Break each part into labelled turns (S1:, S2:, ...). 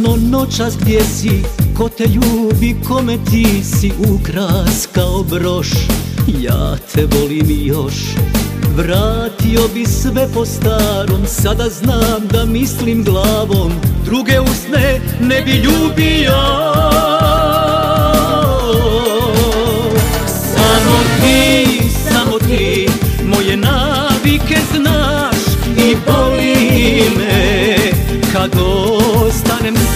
S1: samo noćas gdje si Ko te ljubi, kome ti si ukras kao broš. Ja te volim još Vratio bi sve po starom Sada znam da mislim glavom Druge usne ne bi ljubio. Samo ti, samo ti Moje navike znaš I boli me Kad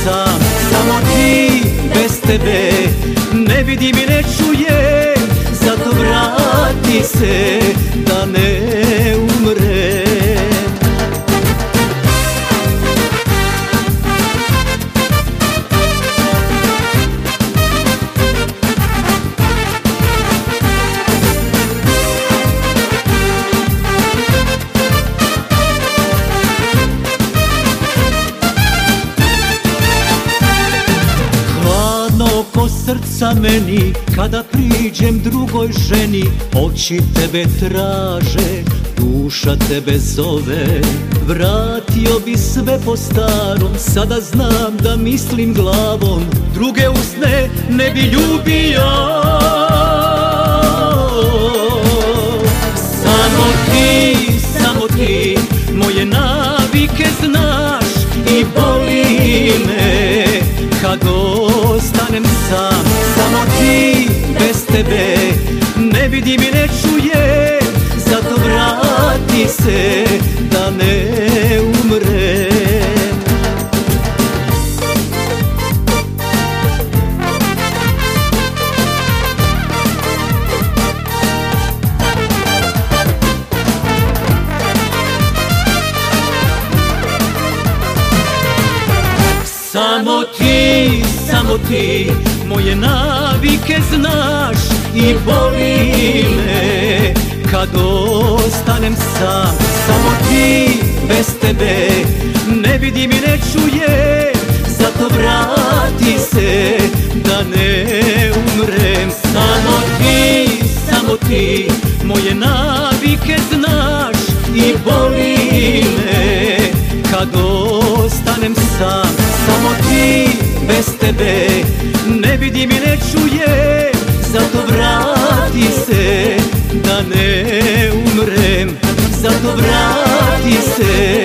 S1: sam Samo ti, bez tebe. Ne vidim i ne čujem Zato vrati se Da ne srca meni Kada priđem drugoj ženi Oči tebe traže Duša tebe zove. Vratio bi sve po starom Sada znam da mislim glavom Druge usne ne bi ljubio. Samo ti, samo ti Moje navike znaš I boli me Kad sam Samo ti, bez tebe Ne vidim i ne čujem. Zato vrati se Da ne Samo ti, samo ti Moje navike znaš I boli me. Kad ostanem sam Samo ti, bez tebe Ne vidim i ne čujem. Zato vrati se Da ne umrem. Samo ti, samo ti Moje navike znaš I boli me. Kad ostanem sam samo ti, bez tebe Ne vidim i ne čujem. Zato vrati se Da ne umrem Zato vrati se